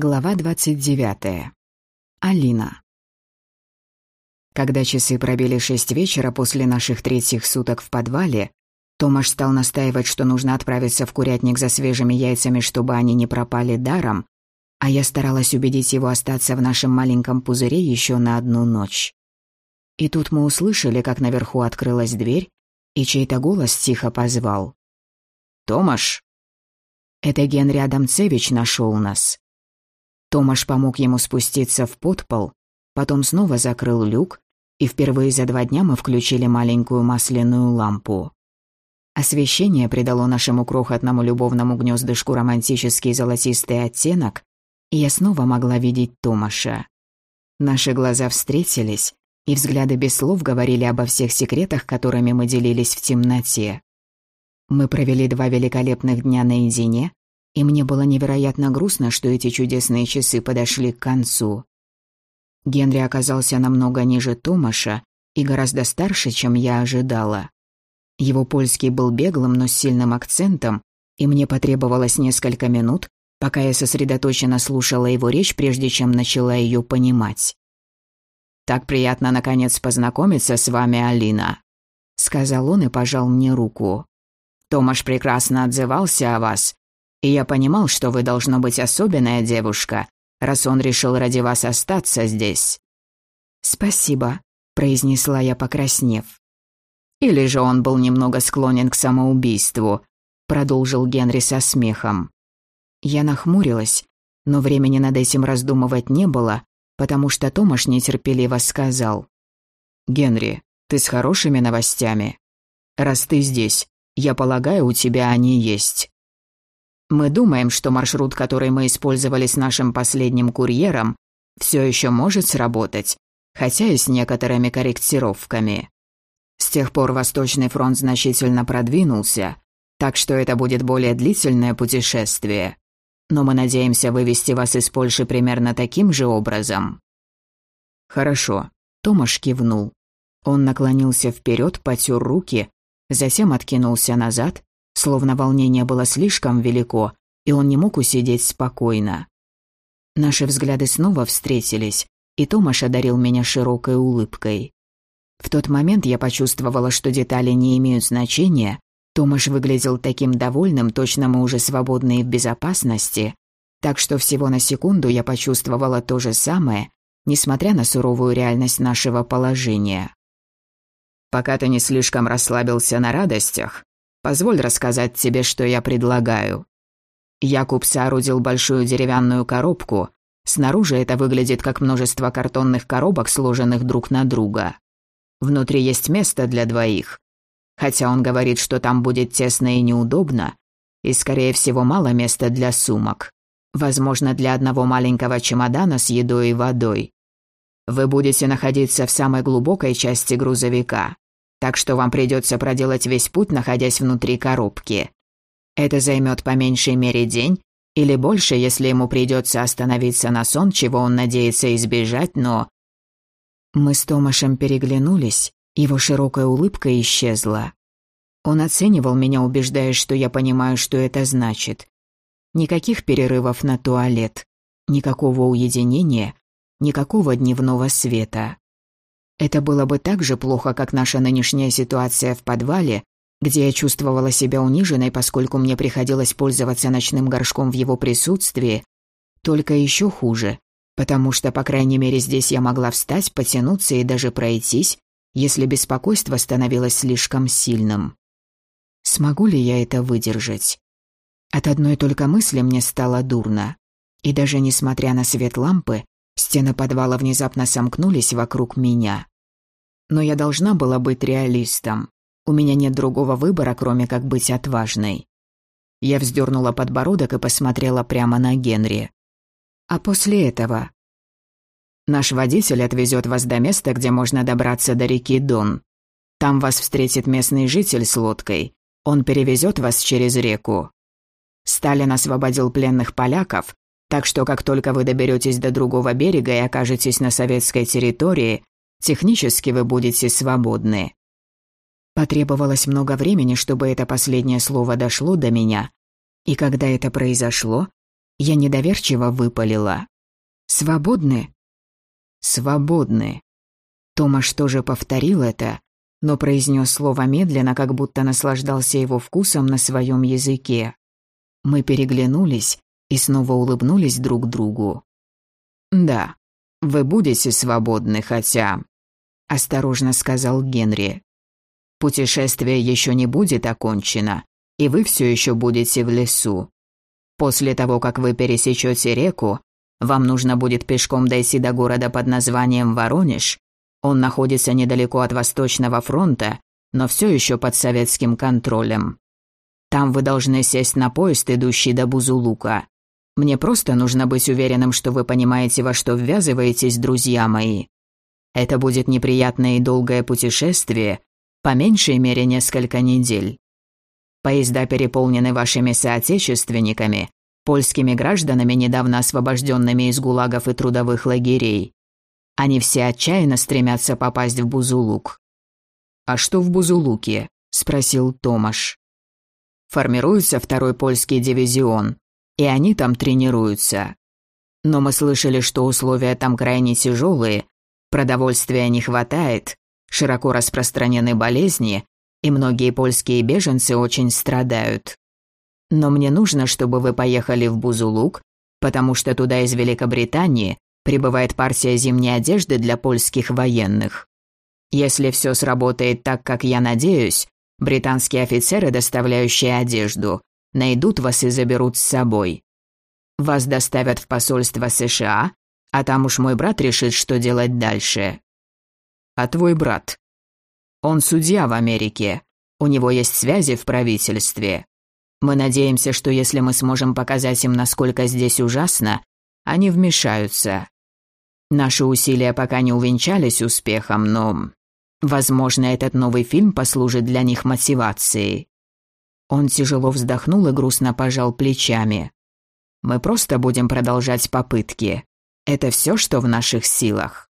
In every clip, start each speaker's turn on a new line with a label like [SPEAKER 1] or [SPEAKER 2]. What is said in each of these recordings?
[SPEAKER 1] Глава 29. Алина. Когда часы пробили шесть вечера после наших третьих суток в подвале, Томаш стал настаивать, что нужно отправиться в курятник за свежими яйцами, чтобы они не пропали даром, а я старалась убедить его остаться в нашем маленьком пузыре еще на одну ночь. И тут мы услышали, как наверху открылась дверь, и чей-то голос тихо позвал. «Томаш!» Это Генри Адамцевич нашел нас. Томаш помог ему спуститься в подпол, потом снова закрыл люк, и впервые за два дня мы включили маленькую масляную лампу. Освещение придало нашему крохотному любовному гнездышку романтический золотистый оттенок, и я снова могла видеть Томаша. Наши глаза встретились, и взгляды без слов говорили обо всех секретах, которыми мы делились в темноте. Мы провели два великолепных дня наедине, и мне было невероятно грустно, что эти чудесные часы подошли к концу. Генри оказался намного ниже Томаша и гораздо старше, чем я ожидала. Его польский был беглым, но с сильным акцентом, и мне потребовалось несколько минут, пока я сосредоточенно слушала его речь, прежде чем начала ее понимать. «Так приятно, наконец, познакомиться с вами, Алина», — сказал он и пожал мне руку. «Томаш прекрасно отзывался о вас, и я понимал, что вы должно быть особенная девушка, раз он решил ради вас остаться здесь». «Спасибо», — произнесла я, покраснев. «Или же он был немного склонен к самоубийству», — продолжил Генри со смехом. Я нахмурилась, но времени над этим раздумывать не было, потому что Томаш нетерпеливо сказал. «Генри, ты с хорошими новостями? Раз ты здесь, я полагаю, у тебя они есть». Мы думаем, что маршрут, который мы использовали с нашим последним курьером, все еще может сработать, хотя и с некоторыми корректировками. С тех пор Восточный фронт значительно продвинулся, так что это будет более длительное путешествие. Но мы надеемся вывести вас из Польши примерно таким же образом. Хорошо, Томаш кивнул. Он наклонился вперед, потер руки, затем откинулся назад словно волнение было слишком велико, и он не мог усидеть спокойно. Наши взгляды снова встретились, и Томаш одарил меня широкой улыбкой. В тот момент я почувствовала, что детали не имеют значения. Томаш выглядел таким довольным, точно мы уже свободны и в безопасности. Так что всего на секунду я почувствовала то же самое, несмотря на суровую реальность нашего положения. «Пока ты не слишком расслабился на радостях, Позволь рассказать тебе, что я предлагаю. Якуб соорудил большую деревянную коробку. Снаружи это выглядит как множество картонных коробок, сложенных друг на друга. Внутри есть место для двоих. Хотя он говорит, что там будет тесно и неудобно, и, скорее всего, мало места для сумок. Возможно, для одного маленького чемодана с едой и водой. Вы будете находиться в самой глубокой части грузовика так что вам придется проделать весь путь, находясь внутри коробки. Это займет по меньшей мере день или больше, если ему придется остановиться на сон, чего он надеется избежать, но... Мы с Томашем переглянулись, его широкая улыбка исчезла. Он оценивал меня, убеждаясь, что я понимаю, что это значит. Никаких перерывов на туалет, никакого уединения, никакого дневного света. Это было бы так же плохо, как наша нынешняя ситуация в подвале, где я чувствовала себя униженной, поскольку мне приходилось пользоваться ночным горшком в его присутствии, только еще хуже, потому что, по крайней мере, здесь я могла встать, потянуться и даже пройтись, если беспокойство становилось слишком сильным. Смогу ли я это выдержать? От одной только мысли мне стало дурно. И даже несмотря на свет лампы, Стены подвала внезапно сомкнулись вокруг меня. Но я должна была быть реалистом. У меня нет другого выбора, кроме как быть отважной. Я вздернула подбородок и посмотрела прямо на Генри. А после этого... Наш водитель отвезет вас до места, где можно добраться до реки Дон. Там вас встретит местный житель с лодкой. Он перевезет вас через реку. Сталин освободил пленных поляков, так что как только вы доберетесь до другого берега и окажетесь на советской территории, технически вы будете свободны. Потребовалось много времени, чтобы это последнее слово дошло до меня. И когда это произошло, Я недоверчиво выпалила. «Свободны?» «Свободны». Томаш тоже повторил это, но произнес слово медленно, как будто наслаждался его вкусом на своем языке. Мы переглянулись и снова улыбнулись друг другу. «Да, вы будете свободны, хотя...» — осторожно сказал Генри. «Путешествие еще не будет окончено, и вы все еще будете в лесу. После того, как вы пересечете реку, вам нужно будет пешком дойти до города под названием Воронеж. Он находится недалеко от Восточного фронта, но все еще под советским контролем. Там вы должны сесть на поезд, идущий до Бузулука. Мне просто нужно быть уверенным, что вы понимаете, во что ввязываетесь, друзья мои. Это будет неприятное и долгое путешествие, по меньшей мере несколько недель. Поезда переполнены вашими соотечественниками, польскими гражданами, недавно освобожденными из гулагов и трудовых лагерей. Они все отчаянно стремятся попасть в Бузулук. «А что в Бузулуке?» – спросил Томаш. «Формируется второй польский дивизион, и они там тренируются. Но мы слышали, что условия там крайне тяжелые, продовольствия не хватает, широко распространены болезни, и многие польские беженцы очень страдают. Но мне нужно, чтобы вы поехали в Бузулук, потому что туда из Великобритании прибывает партия зимней одежды для польских военных. Если все сработает так, как я надеюсь, британские офицеры, доставляющие одежду, найдут вас и заберут с собой. Вас доставят в посольство США, а там уж мой брат решит, что делать дальше. А твой брат? Он судья в Америке. У него есть связи в правительстве. Мы надеемся, что если мы сможем показать им, насколько здесь ужасно, они вмешаются. Наши усилия пока не увенчались успехом, но... Возможно, этот новый фильм послужит для них мотивацией. Он тяжело вздохнул и грустно пожал плечами. Мы просто будем продолжать попытки. Это все, что в наших силах.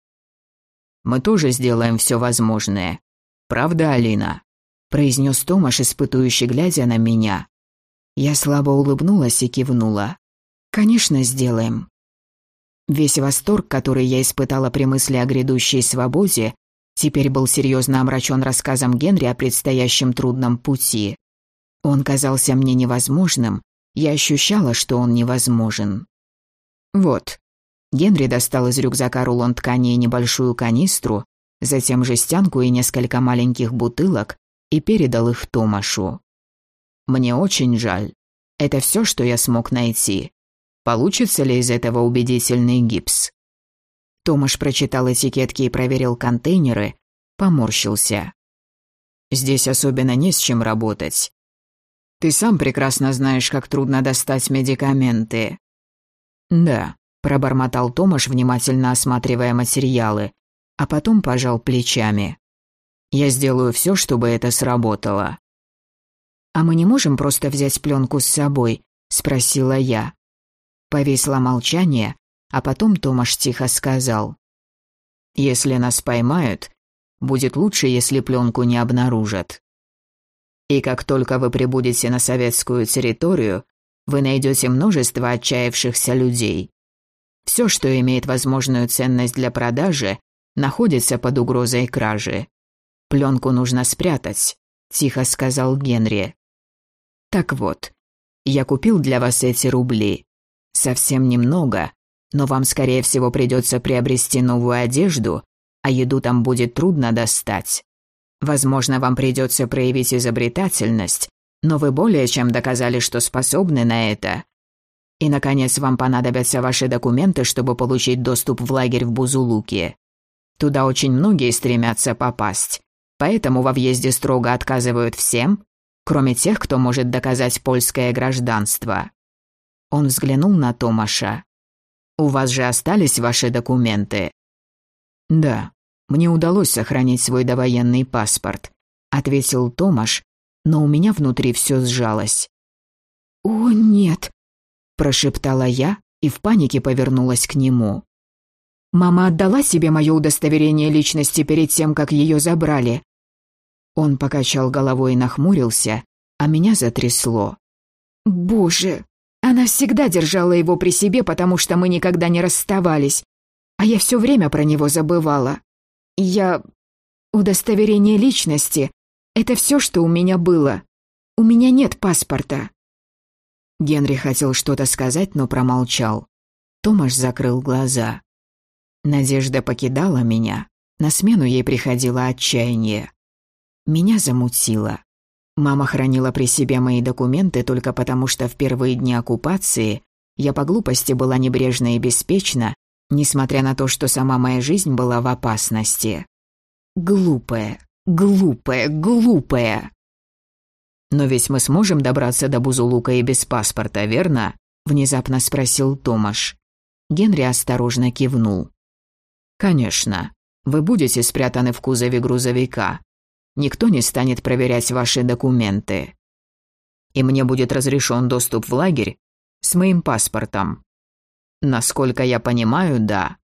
[SPEAKER 1] Мы тоже сделаем все возможное. Правда, Алина? произнес Томаш, испытующий глядя на меня. Я слабо улыбнулась и кивнула. «Конечно, сделаем». Весь восторг, который я испытала при мысли о грядущей свободе, теперь был серьезно омрачен рассказом Генри о предстоящем трудном пути. Он казался мне невозможным, я ощущала, что он невозможен. Вот. Генри достал из рюкзака рулон ткани и небольшую канистру, затем жестянку и несколько маленьких бутылок и передал их Томашу. Мне очень жаль. Это все, что я смог найти. Получится ли из этого убедительный гипс? Томаш прочитал этикетки и проверил контейнеры, поморщился. Здесь особенно не с чем работать. Ты сам прекрасно знаешь, как трудно достать медикаменты. Да, пробормотал Томаш, внимательно осматривая материалы, а потом пожал плечами. Я сделаю все, чтобы это сработало. «А мы не можем просто взять пленку с собой?» – спросила я. Повисло молчание, а потом Томаш тихо сказал. «Если нас поймают, будет лучше, если пленку не обнаружат. И как только вы прибудете на советскую территорию, вы найдете множество отчаявшихся людей. Все, что имеет возможную ценность для продажи, находится под угрозой кражи. Пленку нужно спрятать», – тихо сказал Генри. Так вот, я купил для вас эти рубли. Совсем немного, но вам, скорее всего, придется приобрести новую одежду, а еду там будет трудно достать. Возможно, вам придется проявить изобретательность, но вы более чем доказали, что способны на это. И, наконец, вам понадобятся ваши документы, чтобы получить доступ в лагерь в Бузулуке. Туда очень многие стремятся попасть, поэтому во въезде строго отказывают всем, кроме тех, кто может доказать польское гражданство. Он взглянул на Томаша. «У вас же остались ваши документы?» «Да, мне удалось сохранить свой довоенный паспорт», — ответил Томаш, но у меня внутри все сжалось. «О, нет», — прошептала я и в панике повернулась к нему. «Мама отдала себе мое удостоверение личности перед тем, как ее забрали. Он покачал головой и нахмурился, а меня затрясло. «Боже, Она всегда держала его при себе, потому что мы никогда не расставались, а я все время про него забывала. Я... Удостоверение личности — это все, что у меня было. У меня нет паспорта». Генри хотел что-то сказать, но промолчал. Томаш закрыл глаза. Надежда покидала меня. На смену ей приходило отчаяние. Меня замутило. Мама хранила при себе мои документы только потому, что в первые дни оккупации я по глупости была небрежна и беспечна, несмотря на то, что сама моя жизнь была в опасности. Глупая, глупая, глупая. «Но ведь мы сможем добраться до Бузулука и без паспорта, верно?» – внезапно спросил Томаш. Генри осторожно кивнул. «Конечно. Вы будете спрятаны в кузове грузовика. Никто не станет проверять ваши документы. И мне будет разрешен доступ в лагерь с моим паспортом. Насколько я понимаю, да.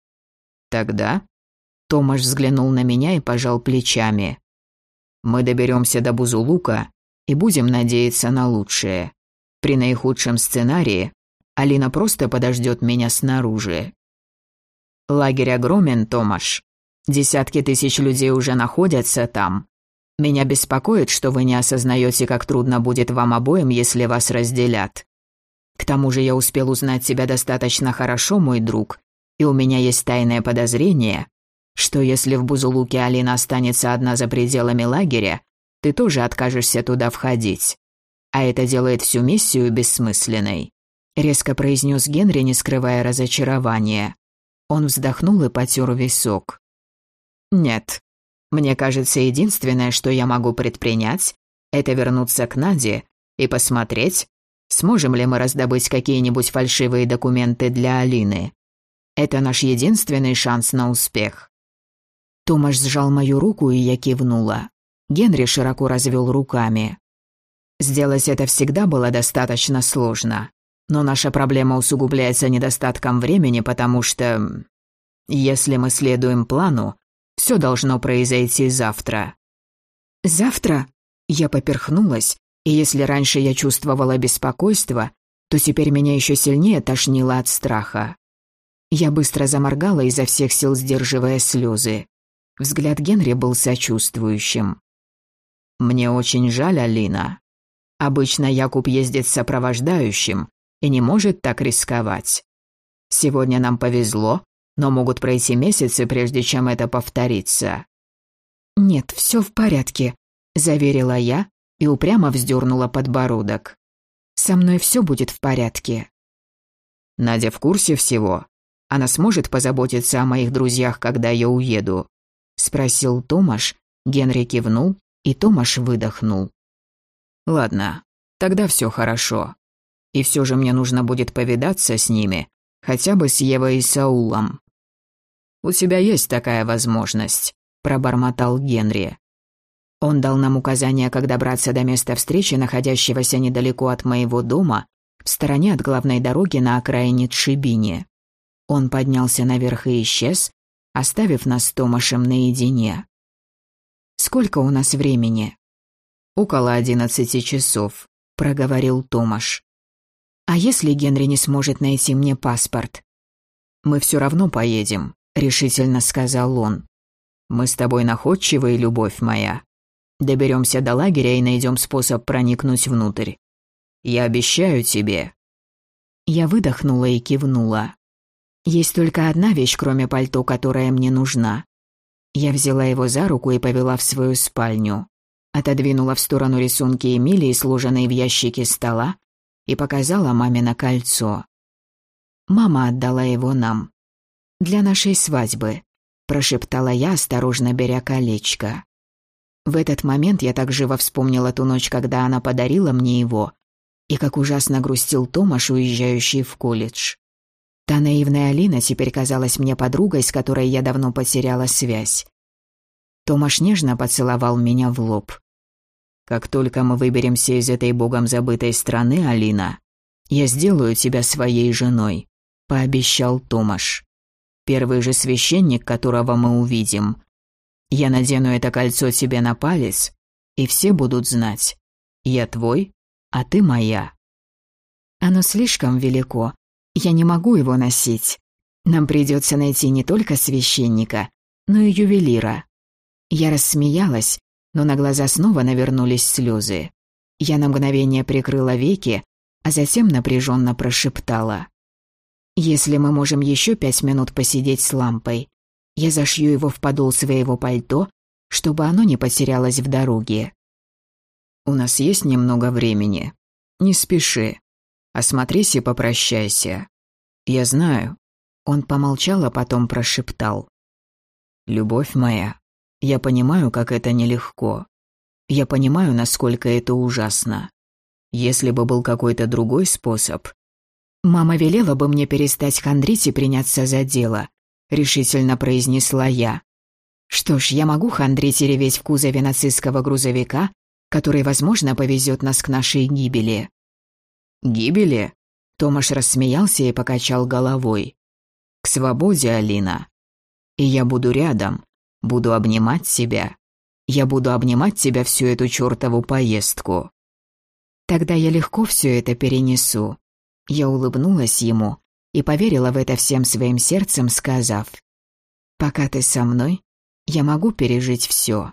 [SPEAKER 1] Тогда...» Томаш взглянул на меня и пожал плечами. «Мы доберемся до Бузулука и будем надеяться на лучшее. При наихудшем сценарии Алина просто подождет меня снаружи. Лагерь огромен, Томаш. Десятки тысяч людей уже находятся там. Меня беспокоит, что вы не осознаете, как трудно будет вам обоим, если вас разделят. К тому же я успел узнать тебя достаточно хорошо, мой друг, и у меня есть тайное подозрение, что если в Бузулуке Алина останется одна за пределами лагеря, ты тоже откажешься туда входить. А это делает всю миссию бессмысленной», — резко произнес Генри, не скрывая разочарования. Он вздохнул и потер висок. «Нет. Мне кажется, единственное, что я могу предпринять, это вернуться к Наде и посмотреть, сможем ли мы раздобыть какие-нибудь фальшивые документы для Алины. Это наш единственный шанс на успех». Томаш сжал мою руку, и я кивнула. Генри широко развел руками. Сделать это всегда было достаточно сложно. Но наша проблема усугубляется недостатком времени, потому что... Если мы следуем плану, все должно произойти завтра. Завтра? Я поперхнулась, и если раньше я чувствовала беспокойство, то теперь меня еще сильнее тошнило от страха. Я быстро заморгала изо всех сил, сдерживая слезы. Взгляд Генри был сочувствующим. «Мне очень жаль, Алина. Обычно Якуб ездит с сопровождающим и не может так рисковать. Сегодня нам повезло, но могут пройти месяцы, прежде чем это повторится». «Нет, все в порядке», – заверила я и упрямо вздернула подбородок. «Со мной все будет в порядке». «Надя в курсе всего? Она сможет позаботиться о моих друзьях, когда я уеду?» – спросил Томаш. Генри кивнул и Томаш выдохнул. «Ладно, тогда все хорошо. И все же мне нужно будет повидаться с ними, хотя бы с Евой и Саулом». «У тебя есть такая возможность», – пробормотал Генри. Он дал нам указание, как добраться до места встречи, находящегося недалеко от моего дома, в стороне от главной дороги на окраине Тшибини. Он поднялся наверх и исчез, оставив нас с Томашем наедине. Сколько у нас времени?» «Около одиннадцати часов», — проговорил Томаш. «А если Генри не сможет найти мне паспорт?» «Мы все равно поедем», — решительно сказал он. «Мы с тобой находчивые, любовь моя. Доберемся до лагеря и найдем способ проникнуть внутрь. Я обещаю тебе». Я выдохнула и кивнула. «Есть только одна вещь, кроме пальто, которая мне нужна. Я взяла его за руку и повела в свою спальню. Отодвинула в сторону рисунки Эмилии, сложенные в ящике стола, и показала маме на кольцо. Мама отдала его нам. «Для нашей свадьбы», – прошептала я, осторожно беря колечко. В этот момент я так живо вспомнила ту ночь, когда она подарила мне его, и как ужасно грустил Томаш, уезжающий в колледж. Та наивная Алина теперь казалась мне подругой, с которой я давно потеряла связь. Томаш нежно поцеловал меня в лоб. «Как только мы выберемся из этой богом забытой страны, Алина, я сделаю тебя своей женой», — пообещал Томаш. «Первый же священник, которого мы увидим. Я надену это кольцо тебе на палец, и все будут знать. Я твой, а ты моя». Оно слишком велико. Я не могу его носить. Нам придется найти не только священника, но и ювелира». Я рассмеялась, но на глаза снова навернулись слезы. Я на мгновение прикрыла веки, а затем напряженно прошептала. «Если мы можем еще пять минут посидеть с лампой, я зашью его в подол своего пальто, чтобы оно не потерялось в дороге».
[SPEAKER 2] «У нас есть немного времени. Не спеши. Осмотрись и попрощайся. Я знаю».
[SPEAKER 1] Он помолчал, а потом прошептал.
[SPEAKER 2] «Любовь моя, я понимаю, как это нелегко. Я понимаю, насколько это ужасно. Если бы был какой-то другой способ...
[SPEAKER 1] «Мама велела бы мне перестать хандрить и приняться за дело», — решительно произнесла я. «Что ж, я могу хандрить и реветь в кузове нацистского грузовика, который, возможно, повезет нас к нашей гибели».
[SPEAKER 2] «Гибели?»
[SPEAKER 1] Томаш рассмеялся и покачал головой.
[SPEAKER 2] «К свободе, Алина. И я буду рядом, буду обнимать себя. Я буду обнимать тебя всю эту чёртову поездку.
[SPEAKER 1] Тогда я легко все это перенесу. Я улыбнулась ему и поверила в это всем своим сердцем, сказав, «Пока ты со мной, я могу пережить все.